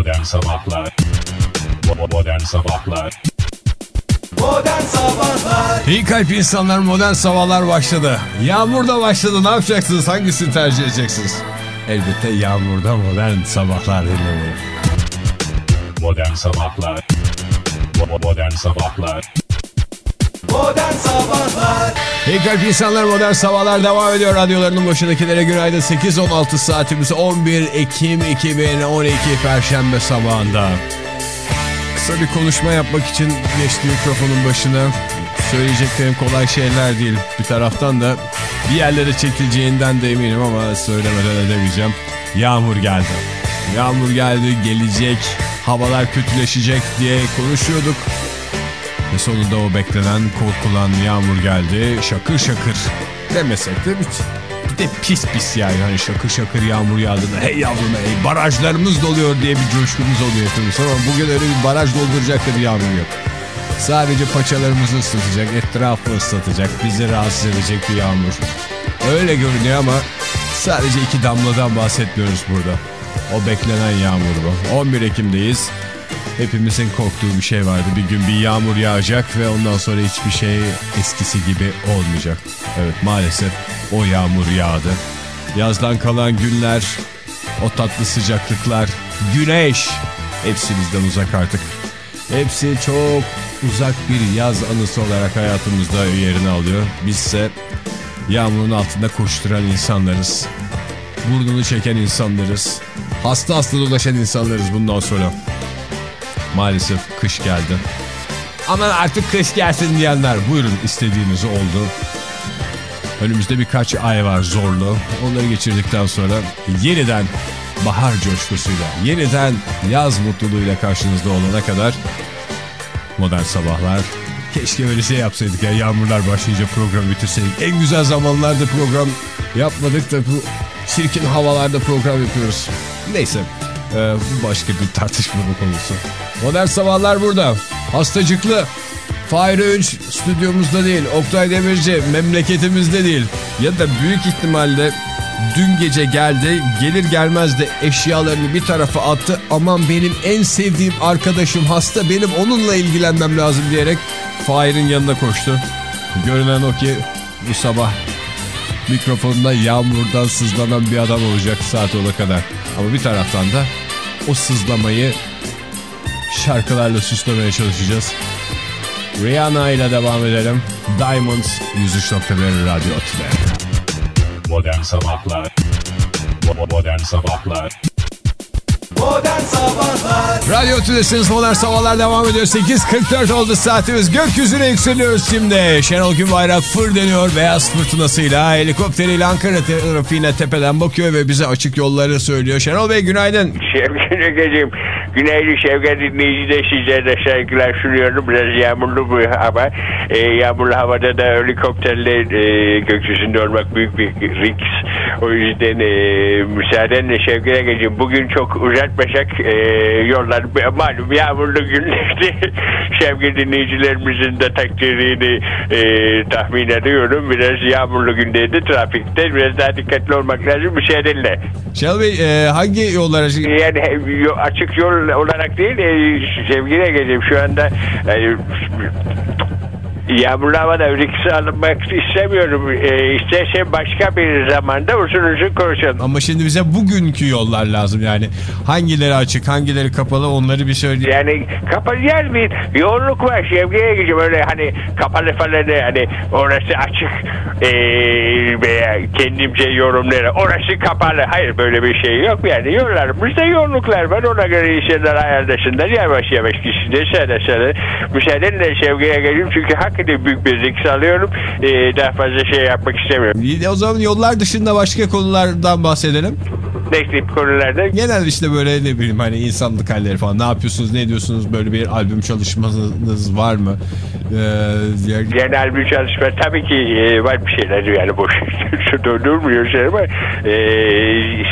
Modern Sabahlar Modern Sabahlar Modern Sabahlar İyi kalp insanlar modern sabahlar başladı. Yağmurda başladı ne yapacaksınız? Hangisini tercih edeceksiniz? Elbette yağmurda modern sabahlar dinlemeyi. Modern Sabahlar Modern Sabahlar Modern Sabahlar İyi kalp insanlar modern sabahlar devam ediyor. Radyolarının başındakilere günaydın. 8-16 saatimiz 11 Ekim 2012 Perşembe sabahında. Kısa bir konuşma yapmak için geçti mikrofonun başına. Söyleyeceklerim kolay şeyler değil. Bir taraftan da bir yerlere çekileceğinden de eminim ama söylemeden edemeyeceğim. Yağmur geldi. Yağmur geldi, gelecek, havalar kötüleşecek diye konuşuyorduk. Ve sonunda o beklenen, korkulan yağmur geldi. Şakır şakır demesek de bir, bir de pis pis yani. Hani şakır şakır yağmur yağdığında hey yavrum hey barajlarımız doluyor diye bir coşkumuz oluyor hepimiz. Ama bugün öyle bir baraj dolduracak da bir yağmur yok. Sadece paçalarımızı ıslatacak, etrafı ıslatacak, bizi rahatsız edecek bir yağmur. Öyle görünüyor ama sadece iki damladan bahsetmiyoruz burada. O beklenen yağmur bu. 11 Ekim'deyiz. Hepimizin korktuğu bir şey vardı. Bir gün bir yağmur yağacak ve ondan sonra hiçbir şey eskisi gibi olmayacak. Evet maalesef o yağmur yağdı. Yazdan kalan günler, o tatlı sıcaklıklar, güneş hepsi bizden uzak artık. Hepsi çok uzak bir yaz anısı olarak hayatımızda yerini alıyor. Bizse yağmurun altında koşturan insanlarız. Burnunu çeken insanlarız. Hasta hasta dolaşan insanlarız bundan sonra. Maalesef kış geldi. Aman artık kış gelsin diyenler buyurun istediğiniz oldu. Önümüzde birkaç ay var zorlu. Onları geçirdikten sonra yeniden bahar coşkusuyla, yeniden yaz mutluluğuyla karşınızda olana kadar modern sabahlar. Keşke öyle şey yapsaydık ya yağmurlar başlayınca program bitirseydik. En güzel zamanlarda program yapmadık da bu çirkin havalarda program yapıyoruz. Neyse ee, bu başka bir tartışmanın konusu. Modern sabahlar burada. Hastacıklı. Fahir Öğünç stüdyomuzda değil. Oktay Demirci memleketimizde değil. Ya da büyük ihtimalle dün gece geldi. Gelir gelmez de eşyalarını bir tarafa attı. Aman benim en sevdiğim arkadaşım hasta. Benim onunla ilgilenmem lazım diyerek Fahir'in yanına koştu. Görünen o ki bu sabah mikrofonda yağmurdan sızlanan bir adam olacak saat ola kadar. Ama bir taraftan da o sızlamayı şarkılarla süslemeye çalışacağız. Rihanna ile devam edelim. Diamonds 103.1 Radyo Otü'de. Modern Sabahlar Modern Sabahlar Modern Sabahlar Radyo Tülesi'niz Modern Sabahlar devam ediyor. 8.44 oldu saatimiz. Gökyüzüne yükseliyoruz şimdi. Şenol Günbayrak fır deniyor beyaz fırtınasıyla. Helikopteriyle Ankara trafiğine tepeden bakıyor ve bize açık yolları söylüyor. Şenol Bey günaydın. Şevket Ege'cim günaydın Şevket dinleyici de sizlere saygılar sunuyorum. Biraz yağmurlu bu hava. E, yağmurlu havada da helikopterle e, gökyüzünde olmak büyük bir risk. O yüzden e, müsaadenle Şevket Ege'cim bugün çok uzatmasak e, yollar malum yağmurlu günlerde Şevket dinleyicilerimizin de takdirini e, tahmin ediyorum. Biraz yağmurlu günlerde trafikte biraz daha dikkatli olmak lazım müsaadenle. Şenol Bey e, hangi yollara... Yani açık yol olarak değil e, sevgili Ege'ciğim şu anda e, yağmurlu havada risk alınmak istemiyorum. E, istersen başka bir zamanda uzun uzun konuşalım. Ama şimdi bize bugünkü yollar lazım yani. Hangileri açık, hangileri kapalı onları bir söyleyin. Yani kapalı yer bir yoğunluk var. Şevki'ye Ege'ciğim öyle hani kapalı falan de hani orası açık. E, veya kendimce yorumları. Orası kapalı. Hayır böyle bir şey yok yani. Yollarımızda yoğunluklar var. Ona göre insanlar ayarlasınlar yavaş yavaş kişide sene sene müsaadenle Şevki'ye Ege'ciğim çünkü hakikaten büyük bir risk alıyorum e, daha fazla şey yapmak istemiyorum. İyi, O zaman yollar dışında başka konulardan bahsedelim. Tip konularda Genel işte böyle ne bileyim hani insanlık halleri falan ne yapıyorsunuz ne ediyorsunuz böyle bir albüm çalışmanız var mı? Ee, diğer- genel bir çalışma tabii ki e, var bir şeyler yani boş durmuyor şey ama e,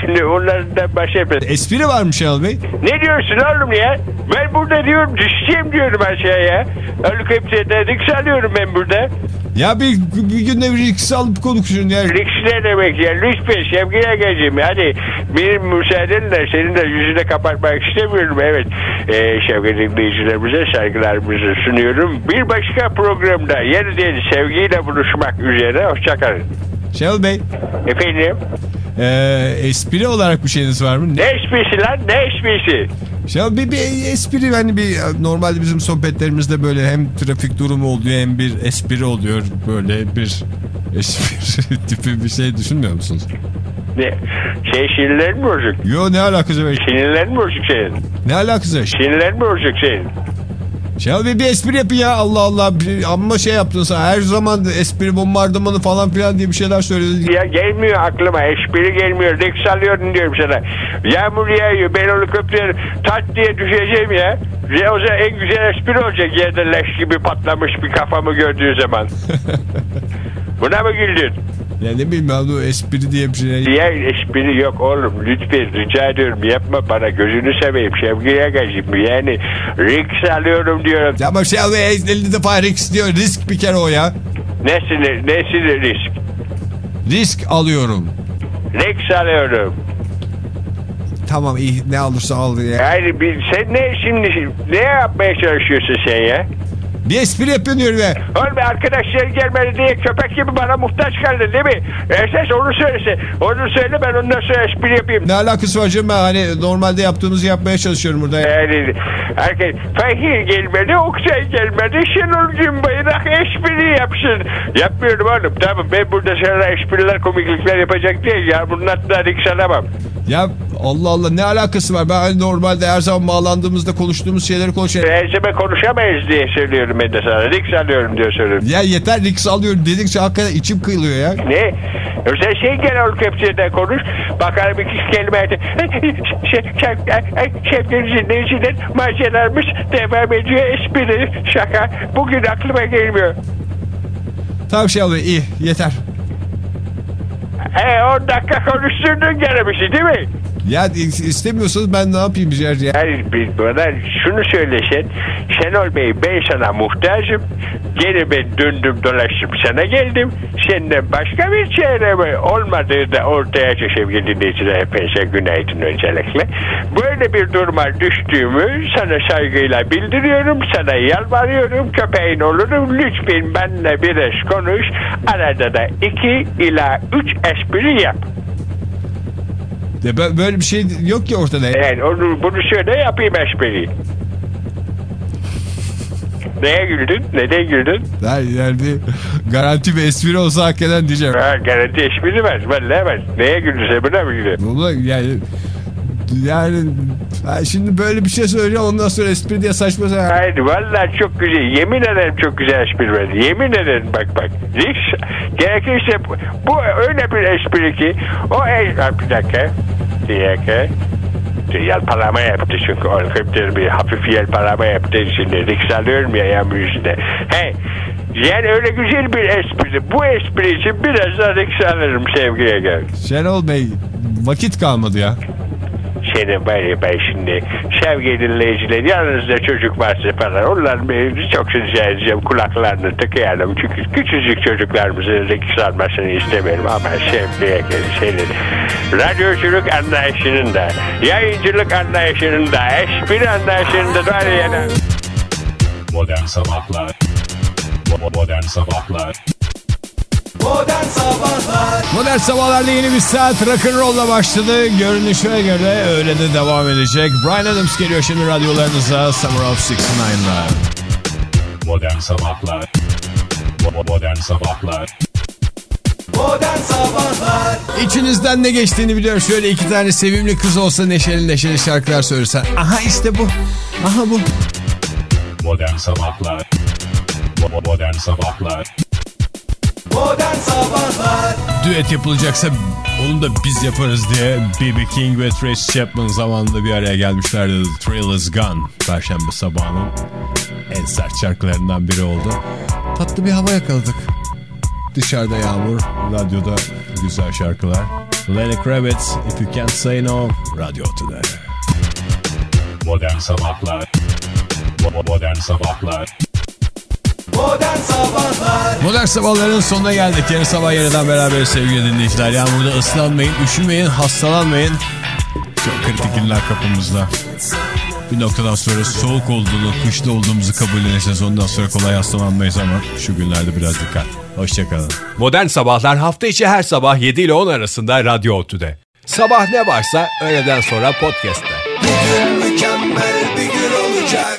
şimdi onlardan başlayalım. Espri var mı Şenol Bey? Ne diyorsun oğlum ya? Ben burada diyorum düşeceğim diyorum aşağıya. Helikopterden risk alıyorum ben burada. Ya bir, bir günde bir Rix alıp konuşun ya. Lüks ne demek ya? Lütfen sevgili Agacığım. Hadi benim müsaadenle senin de yüzüne kapatmak istemiyorum. Evet. Ee, sevgili dinleyicilerimize saygılarımızı sunuyorum. Bir başka programda yeniden sevgiyle buluşmak üzere. Hoşçakalın. Şenol Bey Efendim? e, espri olarak bir şeyiniz var mı? Ne esprisi lan? Ne esprisi? Şenol Bey bir espri hani bir normalde bizim sohbetlerimizde böyle hem trafik durumu oluyor hem bir espri oluyor. Böyle bir espri tipi bir şey düşünmüyor musunuz? Ne? Şey sinirlerin mi? Yo ne alakası var? Sinirlerin mi bozuk senin? Ne alakası var? Sinirlerin mi bozuk senin? Şenol Bey bir espri yapın ya Allah Allah. Bir- Amma şey yaptın sen her zaman espri bombardımanı falan filan diye bir şeyler söyledin. Ya gelmiyor aklıma. Espri gelmiyor. Deks alıyorum diyorum sana. Yağmur yağıyor. Ben helikopter tat diye düşeceğim ya. Ya o zaman en güzel espri olacak yerde leş gibi patlamış bir kafamı gördüğü zaman. Buna mı güldün? Ya ne bileyim ben o espri diye bir şey. Diğer espri yok oğlum. Lütfen rica ediyorum yapma bana. Gözünü seveyim. Şevki'ye Agacığım. Yani risk alıyorum diyorum. Ya ama Şenol Bey 50 defa risk diyor. Risk bir kere o ya. Nesini, nesini risk? Risk alıyorum. Risk alıyorum. Tamam iyi ne alırsa al ya. Yani bir, sen ne şimdi ne yapmaya çalışıyorsun sen ya? Bir espri yapıyorsun ya. Oğlum arkadaşlar gelmedi diye köpek gibi bana muhtaç kaldın değil mi? Esas onu söylese. Onu söyle ben ondan sonra espri yapayım. Ne alakası var canım ben hani normalde yaptığımızı yapmaya çalışıyorum burada. Yani herkes Fahir gelmedi, Oksay gelmedi, Şenol Günbayrak espri yapsın. Yapmıyorum oğlum tamam ben burada sana espriler komiklikler yapacak değil ya. Bunlar da rik sanamam. Ya Allah Allah ne alakası var? Ben hani normalde her zaman bağlandığımızda konuştuğumuz şeyleri konuşuyorum. Enzime konuşamayız diye söylüyorum ben de sana. Rik sanıyorum diye söylüyorum. Ya yeter risk alıyorum dedikçe hakikaten içim kıyılıyor ya. Ne? Sen şey genel kepçeden konuş. Bakalım iki kelime et. Sevgili dinleyiciler maceramız devam ediyor. Espri, şaka. Bugün aklıma gelmiyor. Tamam şey oluyor iyi yeter. E 10 dakika konuşturdun gene bir şey değil mi? Ya istemiyorsanız ben ne yapayım ya? Yani bir- bana şunu söylesen. Şenol Bey ben sana muhtacım. Gene ben döndüm dolaştım sana geldim. Senden başka bir çaremi olmadığı da ortaya sevgili dinleyiciler. Hepinize günaydın öncelikle. Böyle bir duruma düştüğümü sana saygıyla bildiriyorum. Sana yalvarıyorum. Köpeğin olurum. Lütfen benimle biraz konuş. Arada da iki ila üç espri yap. Bö- böyle bir şey yok ki ortada. Yani onu, bunu söyle yapayım espriyi. Neye güldün? Neden güldün? Yani, yani garanti bir espri olsa hakikaten diyeceğim. Ha, garanti espri var. Vallahi var. Neye güldün sen? Buna mı güldün? Yani yani şimdi böyle bir şey söyleyeceğim ondan sonra espri diye saçma sapan. Haydi vallahi çok güzel. Yemin ederim çok güzel espri var. Yemin ederim bak bak. Hiç, gerekirse bu, bu öyle bir espri ki o es Ha, bir dakika. Bir dakika. Yelpalama yaptı çünkü helikopter bir hafif yelpalama yaptı şimdi. Riks alıyorum ya yağmur yüzünde. Hey yani öyle güzel bir espri. Bu espri için biraz daha riks alırım sevgiye gel. Şenol Bey vakit kalmadı ya. Var ya ben şimdi sevgili dinleyiciler yanınızda çocuk varsa falan onların bir çok rica edeceğim kulaklarını tıkayalım. Çünkü küçücük çocuklarımızın risk almasını istemiyorum ama sevdiğe senin radyoculuk anlayışının da yayıncılık anlayışının da espri anlayışının da var ya. Modern Sabahlar. Modern Sabahlar Modern Sabahlar Modern sabahlarda yeni bir saat rock'n'roll'la başladı. Görünüşe göre öyle de devam edecek. Brian Adams geliyor şimdi radyolarınıza Summer of 69'la. Modern Sabahlar Modern Sabahlar Modern Sabahlar İçinizden ne geçtiğini biliyorum. Şöyle iki tane sevimli kız olsa neşeli neşeli şarkılar söylesen. Aha işte bu. Aha bu. Modern Sabahlar Modern Sabahlar Modern Sabahlar Düet yapılacaksa onu da biz yaparız diye B.B. King ve Tracy Chapman zamanında bir araya gelmişlerdi. The Thrill is Gone. Perşembe sabahının en sert şarkılarından biri oldu. Tatlı bir hava yakaladık. Dışarıda yağmur, radyoda güzel şarkılar. Lenny Kravitz, If You Can't Say No, Radyo Today. Modern Sabahlar Modern Sabahlar Modern Sabahlar Modern sabahların sonuna geldik. Yarın sabah yeniden beraber sevgili dinleyiciler. Yağmurda ıslanmayın, üşümeyin, hastalanmayın. Çok kritik günler kapımızda. Bir noktadan sonra soğuk olduğunu, kışta olduğumuzu kabulleneceğiz. Ondan sonra kolay hastalanmayız ama şu günlerde biraz dikkat. Hoşçakalın. Modern Sabahlar hafta içi her sabah 7 ile 10 arasında Radyo Otü'de. Sabah ne varsa öğleden sonra podcast'te. Bugün mükemmel bir gün olacak